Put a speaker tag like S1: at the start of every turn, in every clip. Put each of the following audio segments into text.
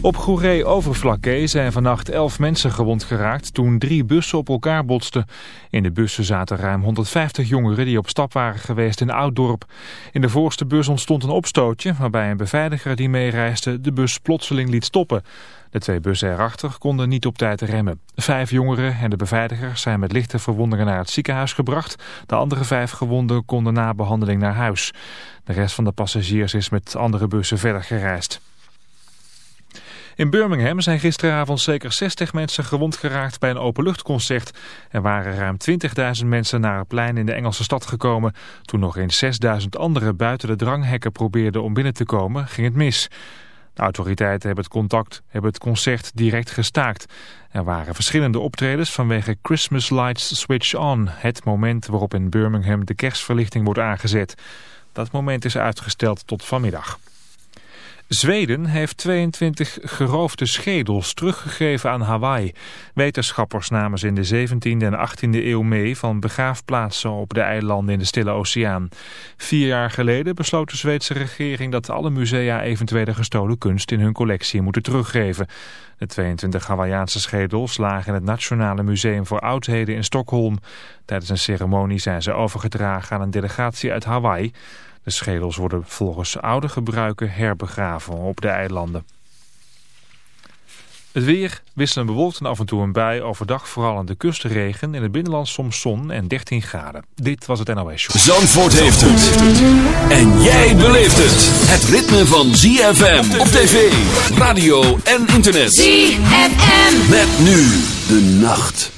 S1: Op Goeree-Overflakkee zijn vannacht elf mensen gewond geraakt toen drie bussen op elkaar botsten. In de bussen zaten ruim 150 jongeren die op stap waren geweest in Ouddorp. In de voorste bus ontstond een opstootje waarbij een beveiliger die meereisde de bus plotseling liet stoppen. De twee bussen erachter konden niet op tijd remmen. Vijf jongeren en de beveiliger zijn met lichte verwondingen naar het ziekenhuis gebracht. De andere vijf gewonden konden na behandeling naar huis. De rest van de passagiers is met andere bussen verder gereisd. In Birmingham zijn gisteravond zeker 60 mensen gewond geraakt bij een openluchtconcert. Er waren ruim 20.000 mensen naar het plein in de Engelse stad gekomen. Toen nog eens 6.000 anderen buiten de dranghekken probeerden om binnen te komen, ging het mis. De autoriteiten hebben het, contact, hebben het concert direct gestaakt. Er waren verschillende optredens vanwege Christmas Lights Switch On, het moment waarop in Birmingham de kerstverlichting wordt aangezet. Dat moment is uitgesteld tot vanmiddag. Zweden heeft 22 geroofde schedels teruggegeven aan Hawaii. Wetenschappers namen ze in de 17e en 18e eeuw mee van begraafplaatsen op de eilanden in de Stille Oceaan. Vier jaar geleden besloot de Zweedse regering dat alle musea eventuele gestolen kunst in hun collectie moeten teruggeven. De 22 Hawaiiaanse schedels lagen in het Nationale Museum voor Oudheden in Stockholm. Tijdens een ceremonie zijn ze overgedragen aan een delegatie uit Hawaii. De schedels worden volgens oude gebruiken herbegraven op de eilanden. Het weer wisselend bewolkt en af en toe een bui. Overdag vooral aan de kust regen. In het binnenland soms zon en 13 graden. Dit was het NOS Show.
S2: Zandvoort heeft het. En jij beleeft het. Het ritme van ZFM op tv, radio en internet.
S3: ZFM.
S2: Met nu de nacht.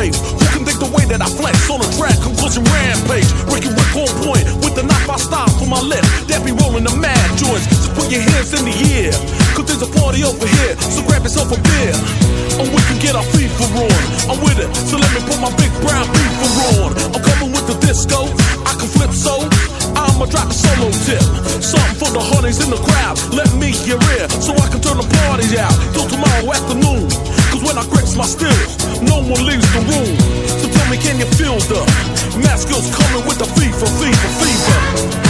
S4: flame? Who can think the way that I flex on the track? Conclusion rampage. Ricky Rick on point with the knock I style for my left. That be rolling the mad joints. So put your hands in the air. Cause there's a party over here. So grab yourself a beer. And we can get our fever on. I'm with it. So let me put my big brown fever on. I'm coming with the disco. I can flip so. I'ma drop a solo tip. Something for the honeys in the crowd. Let me hear it. So I can turn the party out. Till tomorrow afternoon. When I grips my stills, no one leaves the room. So tell me, can you feel the masculine's coming with the fever, fever, fever?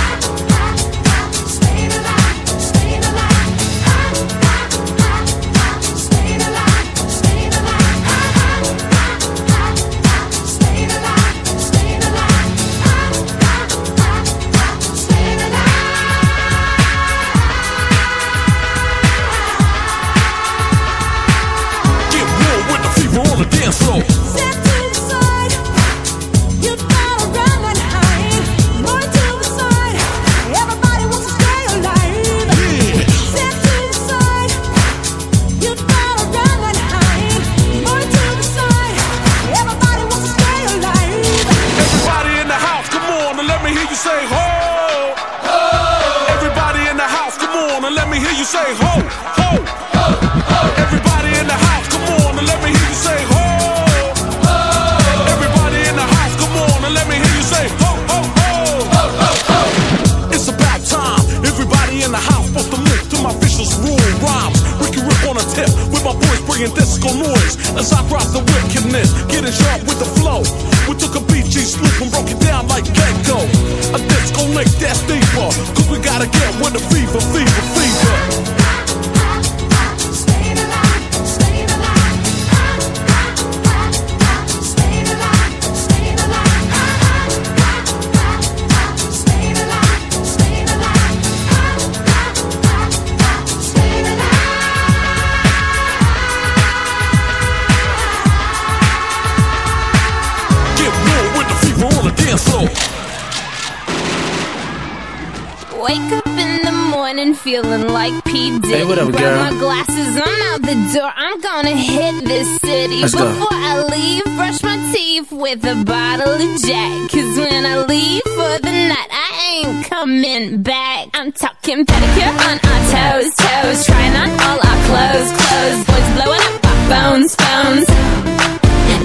S5: Teeth with a bottle of Jack. Cause when I leave for the night, I ain't coming back. I'm talking pedicure on our toes, toes. Trying on all our clothes, clothes. Boys blowing up our phones, phones.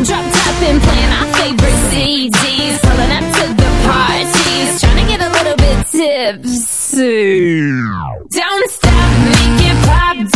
S5: Drop top and playing our favorite CDs. Pulling up to the parties. Trying to get a little bit tipsy. Don't stop, make it pop.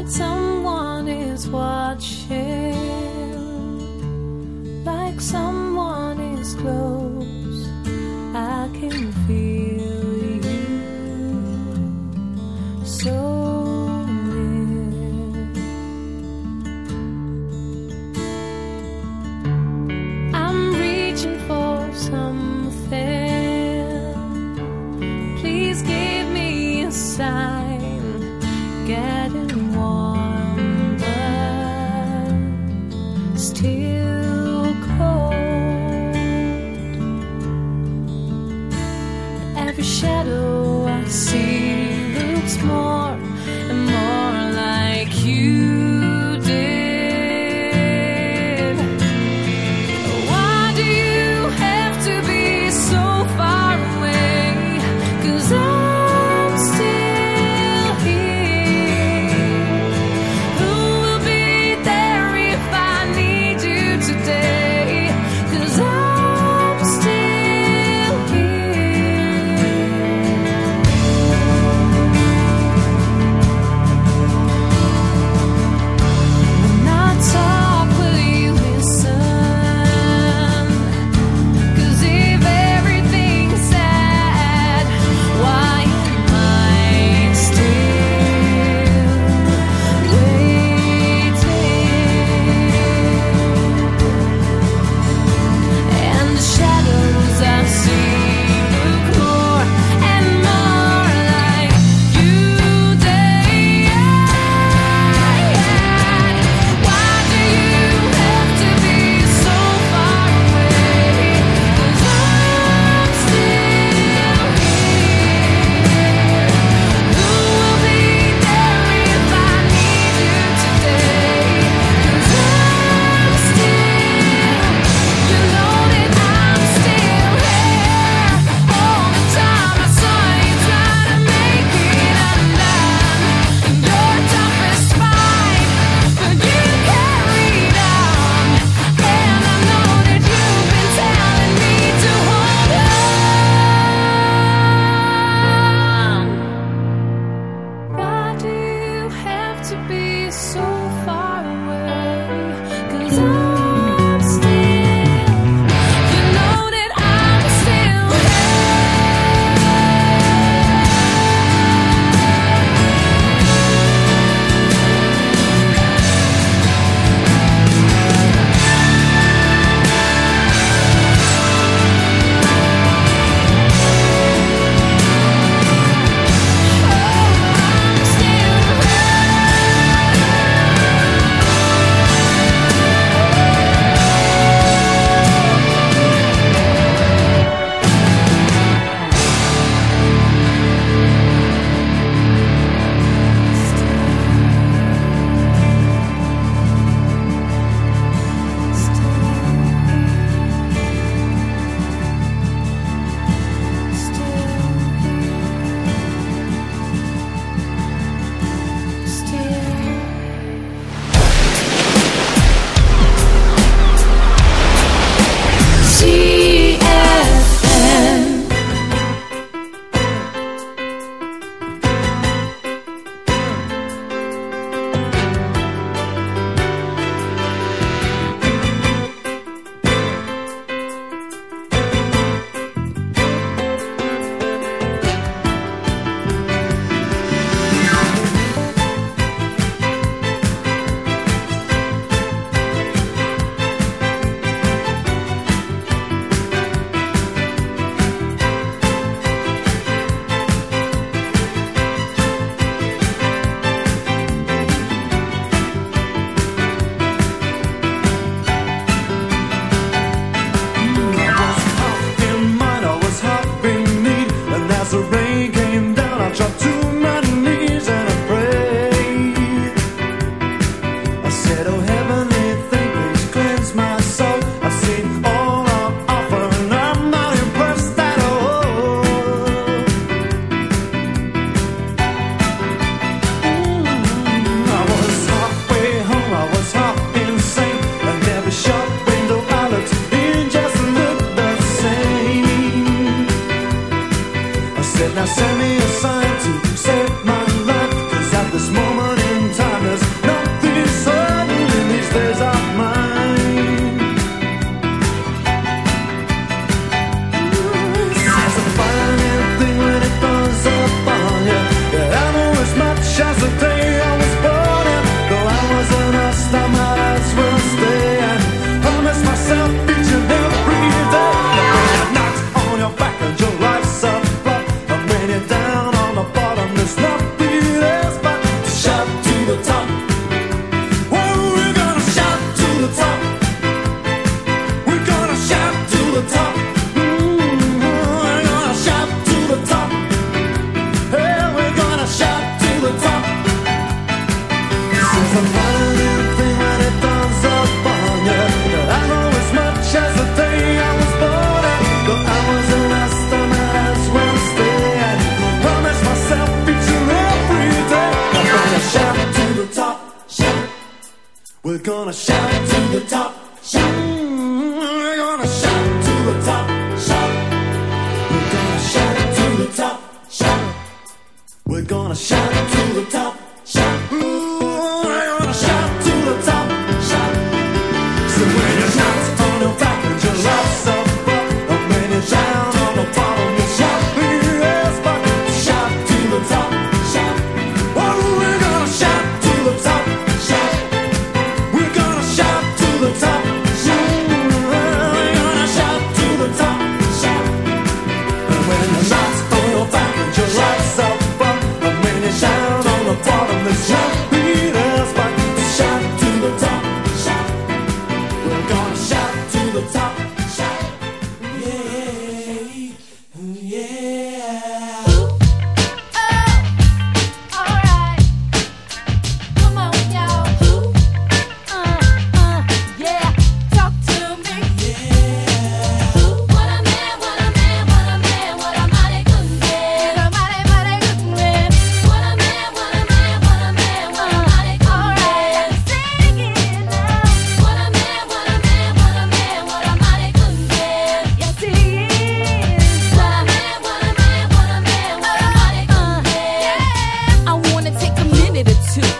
S6: Like someone is watching, like someone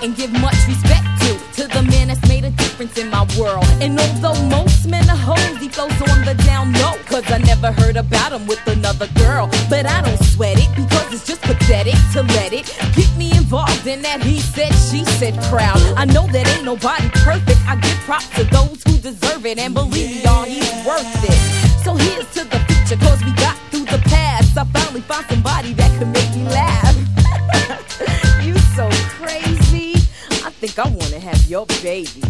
S6: and
S7: give much respect to to the man that's made a difference in my world. And although most men are hoes, he goes on the down low. Cause I never heard about him with another girl. But I don't sweat it because it's just pathetic to let it get me involved in that he said, she said crowd. I know that ain't nobody perfect. I give props to those who deserve it and believe me. baby.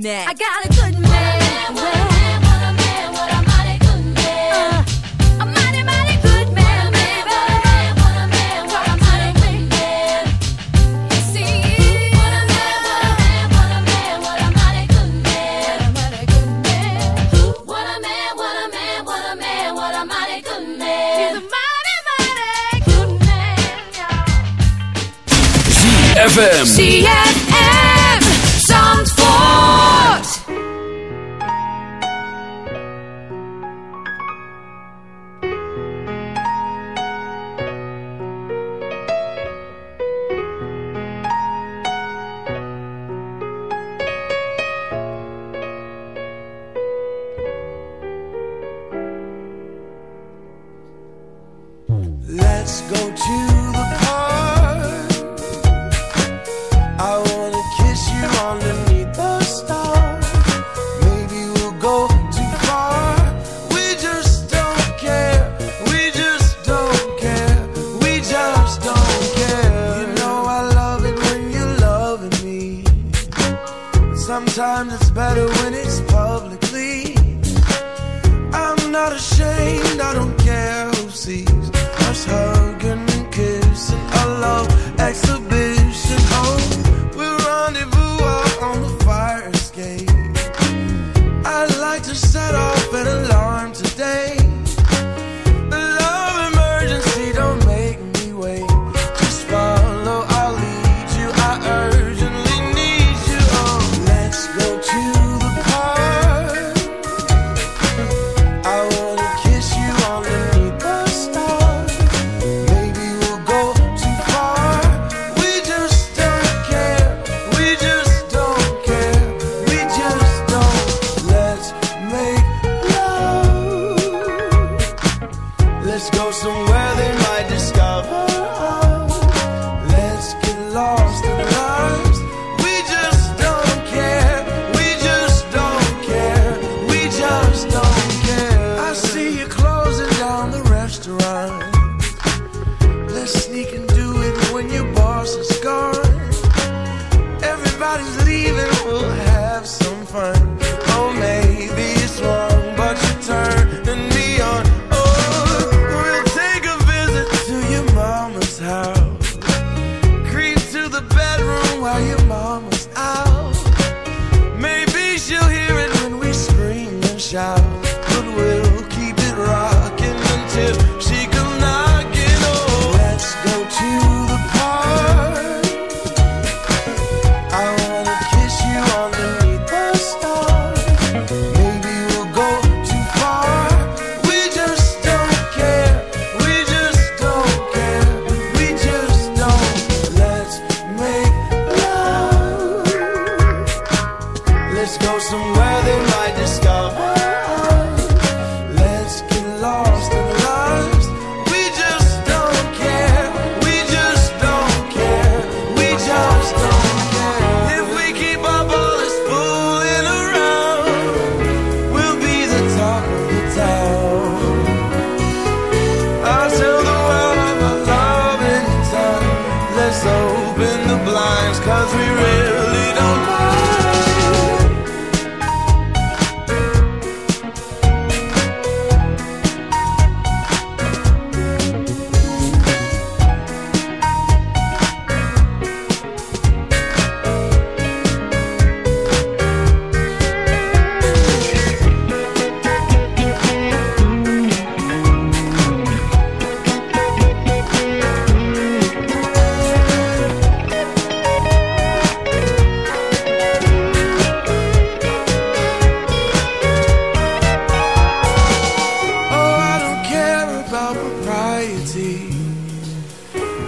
S6: next.
S5: I
S8: gotta. go to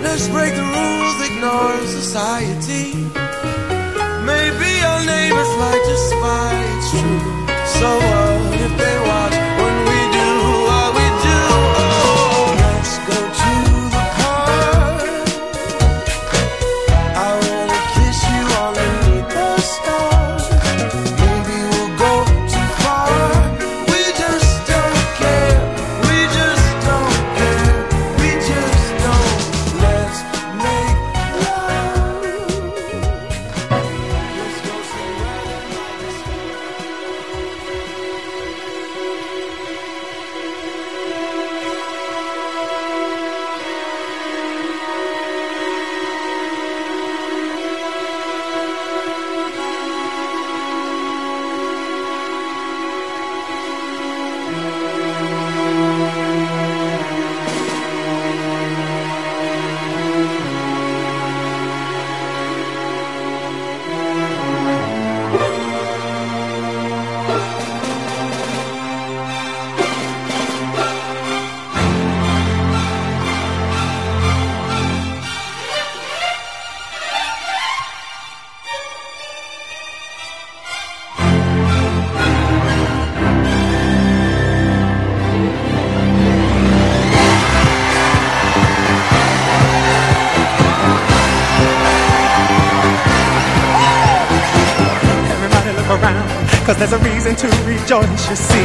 S8: Let's break the rules, ignore society. Maybe our neighbors like to spy, it's true. So
S9: Reason you see.